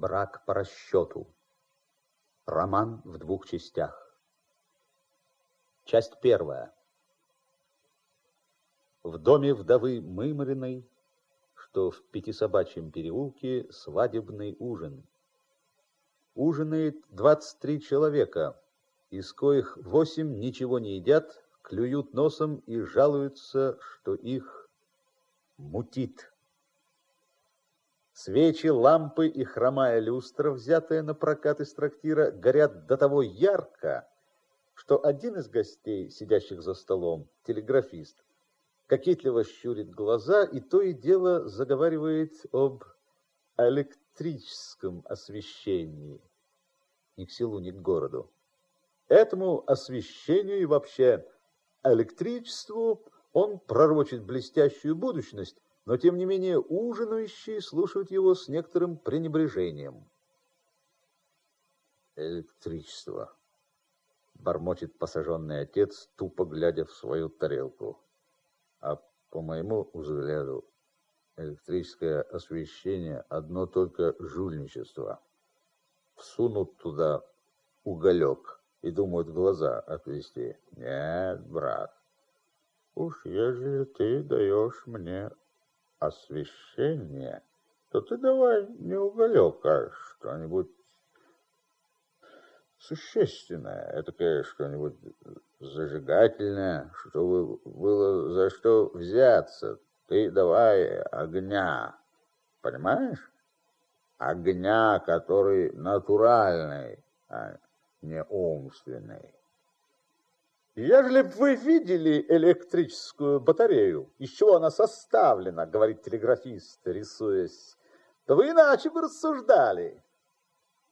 Брак по расчету. Роман в двух частях. Часть первая. В доме вдовы Мымриной, что в Пятисобачьем переулке, свадебный ужин. Ужинает 23 человека, из коих восемь ничего не едят, клюют носом и жалуются, что их мутит. Свечи, лампы и хромая люстра, взятая на прокат из трактира, горят до того ярко, что один из гостей, сидящих за столом, телеграфист, кокетливо щурит глаза и то и дело заговаривает об электрическом освещении. Ни к селу, ни к городу. Этому освещению и вообще электричеству он пророчит блестящую будущность, но тем не менее ужинающие слушают его с некоторым пренебрежением. Электричество. Бормочет посаженный отец, тупо глядя в свою тарелку. А по моему взгляду, электрическое освещение одно только жульничество. Всунут туда уголек и думают глаза отвести. Нет, брат, уж ежели ты даешь мне освещение, то ты давай не уголек, а что-нибудь существенное, это что-нибудь зажигательное, чтобы было за что взяться. Ты давай огня, понимаешь? Огня, который натуральный, а не умственный. Ежели бы вы видели электрическую батарею, из чего она составлена, говорит телеграфист, рисуясь, то вы иначе бы рассуждали.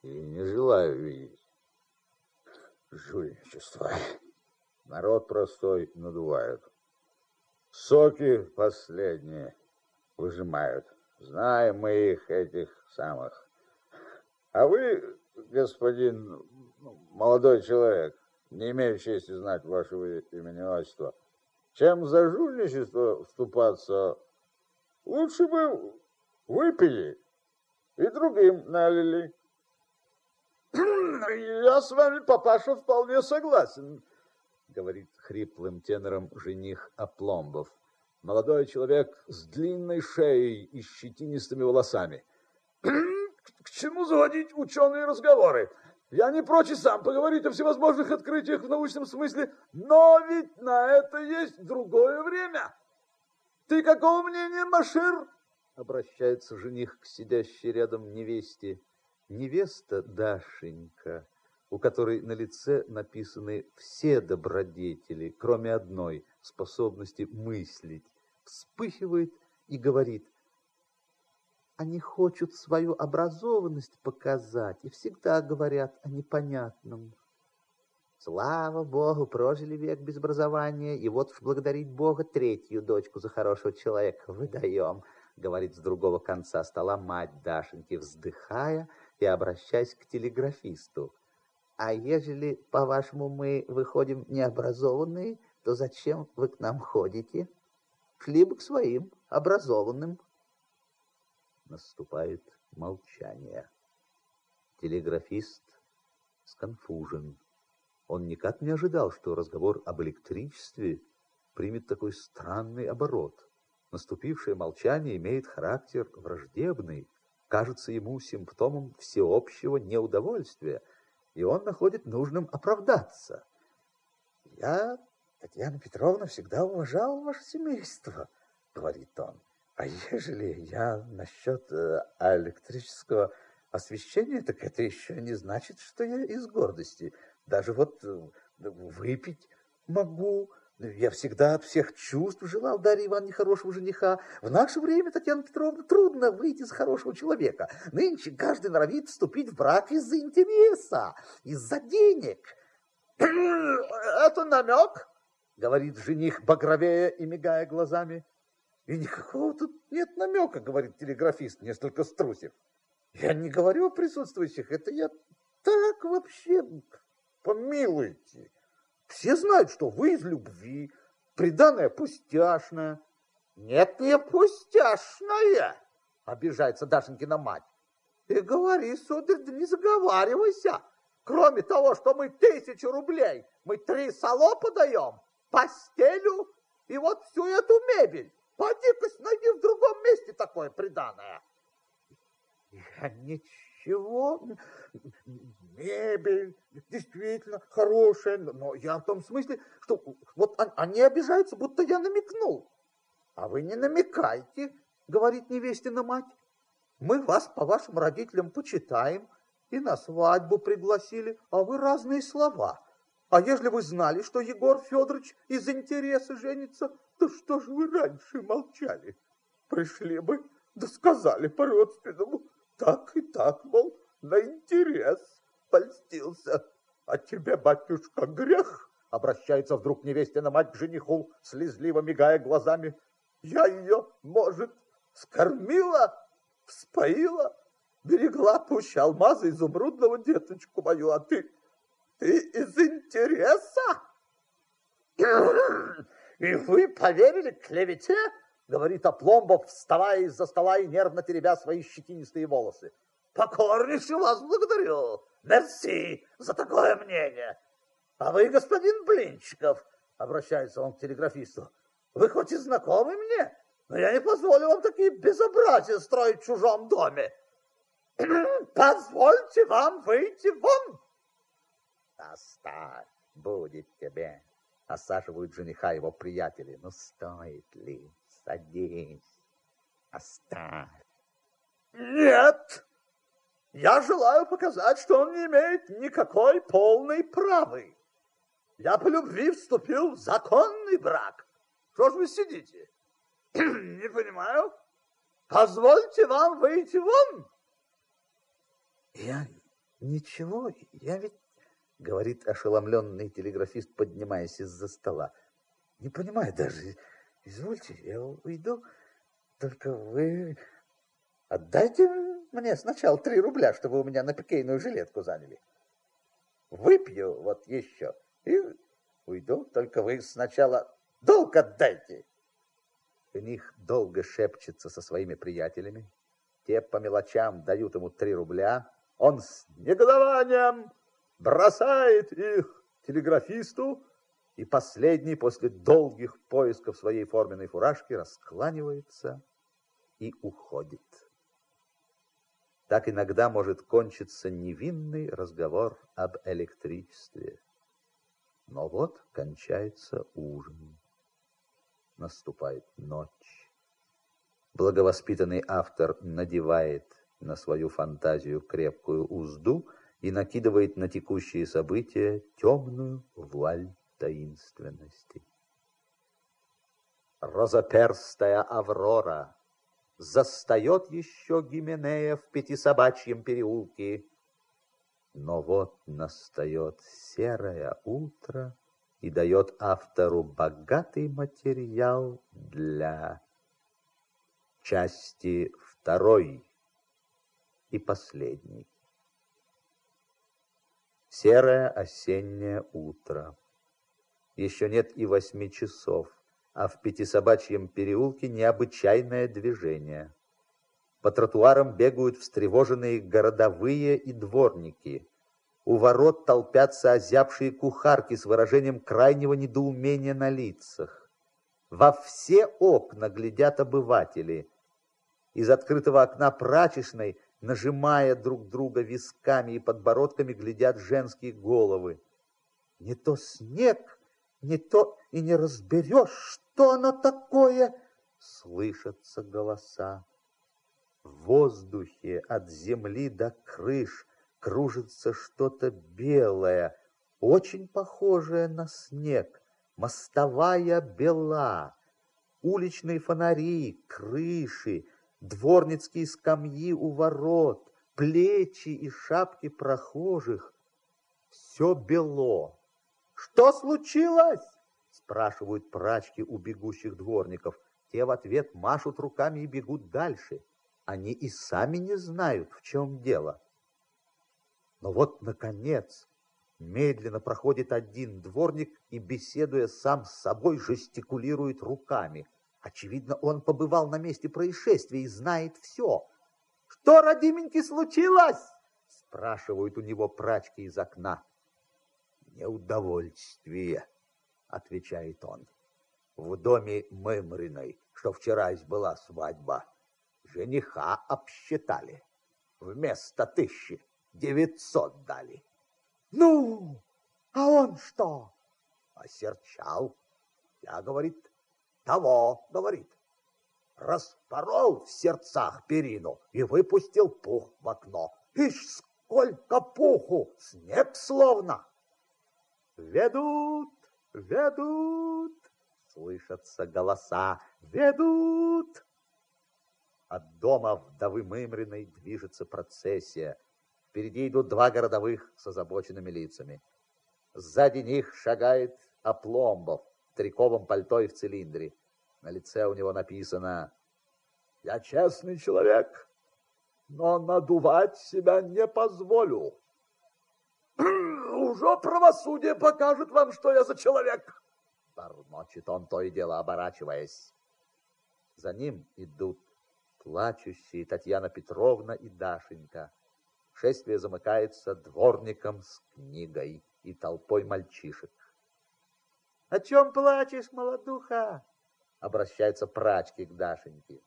И не желаю видеть. Жульничество. Народ простой надувают. Соки последние выжимают. Знаем мы их, этих самых. А вы, господин молодой человек, не имею чести знать вашего имени отчества. Чем за жульничество вступаться, лучше бы выпили и другим налили. Я с вами, папаша, вполне согласен, говорит хриплым тенором жених Опломбов. Молодой человек с длинной шеей и щетинистыми волосами. К чему заводить ученые разговоры? Я не прочь и сам поговорить о всевозможных открытиях в научном смысле, но ведь на это есть другое время. Ты какого мнения, Машир? Обращается жених к сидящей рядом невесте. Невеста Дашенька, у которой на лице написаны все добродетели, кроме одной способности мыслить, вспыхивает и говорит – они хотят свою образованность показать и всегда говорят о непонятном. Слава Богу, прожили век без образования, и вот благодарить Бога третью дочку за хорошего человека выдаем, говорит с другого конца стола мать Дашеньки, вздыхая и обращаясь к телеграфисту. А ежели, по-вашему, мы выходим необразованные, то зачем вы к нам ходите? Шли бы к своим образованным. Наступает молчание. Телеграфист сконфужен. Он никак не ожидал, что разговор об электричестве примет такой странный оборот. Наступившее молчание имеет характер враждебный, кажется ему симптомом всеобщего неудовольствия, и он находит нужным оправдаться. «Я, Татьяна Петровна, всегда уважал ваше семейство», — говорит он. А ежели я насчет э, электрического освещения, так это еще не значит, что я из гордости. Даже вот э, выпить могу. Я всегда от всех чувств желал Дарье Ивановне хорошего жениха. В наше время, Татьяна Петровна, трудно выйти за хорошего человека. Нынче каждый норовит вступить в брак из-за интереса, из-за денег. Это намек, говорит жених, багровея и мигая глазами. И никакого тут нет намека, говорит телеграфист, несколько струсив. Я не говорю о присутствующих, это я так вообще, помилуйте. Все знают, что вы из любви, приданное пустяшное. Нет, не пустяшное, обижается Дашенькина мать. И говори, сударь, да не заговаривайся. Кроме того, что мы тысячу рублей, мы три салопа даем, постелю и вот всю эту мебель. Поди-ка найди в другом месте такое приданное. Я ничего, мебель действительно хорошая, но я в том смысле, что вот они обижаются, будто я намекнул. А вы не намекайте, говорит невестина мать. Мы вас по вашим родителям почитаем и на свадьбу пригласили, а вы разные слова. А если вы знали, что Егор Федорович из интереса женится, то что же вы раньше молчали? Пришли бы, да сказали по-родственному, так и так, мол, на интерес польстился. А тебе, батюшка, грех? Обращается вдруг невестина мать к жениху, слезливо мигая глазами. Я ее, может, скормила, вспоила, берегла пуще алмаза изумрудного деточку мою, а ты, из интереса? И вы поверили клевете? Говорит Опломбов, вставая из-за стола и нервно теребя свои щетинистые волосы. Покорнейше вас благодарю. Мерси за такое мнение. А вы, господин Блинчиков, обращается он к телеграфисту, вы хоть и знакомы мне, но я не позволю вам такие безобразия строить в чужом доме. Позвольте вам выйти вон. Оставь, будет тебе. Осаживают жениха его приятели. Ну, стоит ли? Садись. Оставь. Нет! Я желаю показать, что он не имеет никакой полной правы. Я по любви вступил в законный брак. Что ж вы сидите? Не понимаю. Позвольте вам выйти вон. Я ничего, я ведь, говорит ошеломленный телеграфист, поднимаясь из-за стола. Не понимаю даже. Извольте, я уйду. Только вы отдайте мне сначала три рубля, чтобы у меня на пикейную жилетку заняли. Выпью вот еще и уйду. Только вы сначала долг отдайте. Жених долго шепчется со своими приятелями. Те по мелочам дают ему три рубля. Он с негодованием бросает их телеграфисту, и последний после долгих поисков своей форменной фуражки раскланивается и уходит. Так иногда может кончиться невинный разговор об электричестве. Но вот кончается ужин наступает ночь. Благовоспитанный автор надевает на свою фантазию крепкую узду и накидывает на текущие события темную вуаль таинственности. Розоперстая Аврора застает еще Гименея в Пятисобачьем переулке, но вот настает серое утро, и дает автору богатый материал для части второй и последней. Серое осеннее утро. Еще нет и восьми часов, а в Пятисобачьем переулке необычайное движение. По тротуарам бегают встревоженные городовые и дворники – у ворот толпятся озябшие кухарки с выражением крайнего недоумения на лицах. Во все окна глядят обыватели. Из открытого окна прачечной, нажимая друг друга висками и подбородками, глядят женские головы. Не то снег, не то и не разберешь, что оно такое, слышатся голоса. В воздухе от земли до крыш кружится что-то белое, очень похожее на снег, мостовая бела, уличные фонари, крыши, дворницкие скамьи у ворот, плечи и шапки прохожих. Все бело. Что случилось? Спрашивают прачки у бегущих дворников. Те в ответ машут руками и бегут дальше. Они и сами не знают, в чем дело. Но вот, наконец, медленно проходит один дворник и, беседуя сам с собой, жестикулирует руками. Очевидно, он побывал на месте происшествия и знает все. Что, родименький, случилось? Спрашивают у него прачки из окна. Неудовольствие, отвечает он. В доме Мымриной, что вчера была свадьба, жениха обсчитали. Вместо тысячи девятьсот дали. Ну, а он что? Осерчал. Я, говорит, того, говорит. Распорол в сердцах перину и выпустил пух в окно. Ишь, сколько пуху, снег словно. Ведут, ведут, слышатся голоса, ведут. От дома вдовы Мымриной движется процессия. Впереди идут два городовых с озабоченными лицами. Сзади них шагает Опломбов триковом пальто и в цилиндре. На лице у него написано «Я честный человек, но надувать себя не позволю». «Уже правосудие покажет вам, что я за человек!» Бормочет он то и дело, оборачиваясь. За ним идут плачущие Татьяна Петровна и Дашенька. Шествие замыкается дворником с книгой и толпой мальчишек. — О чем плачешь, молодуха? — обращается прачки к Дашеньке.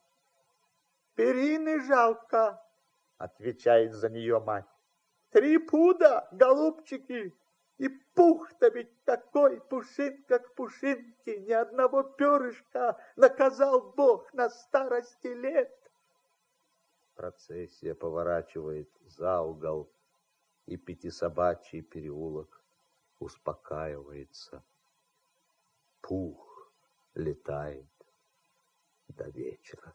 — Перины жалко, — отвечает за нее мать. — Три пуда, голубчики, и пух-то ведь такой, пушинка к пушинке, ни одного перышка наказал Бог на старости лет. Процессия поворачивает за угол, и пятисобачий переулок успокаивается. Пух летает до вечера.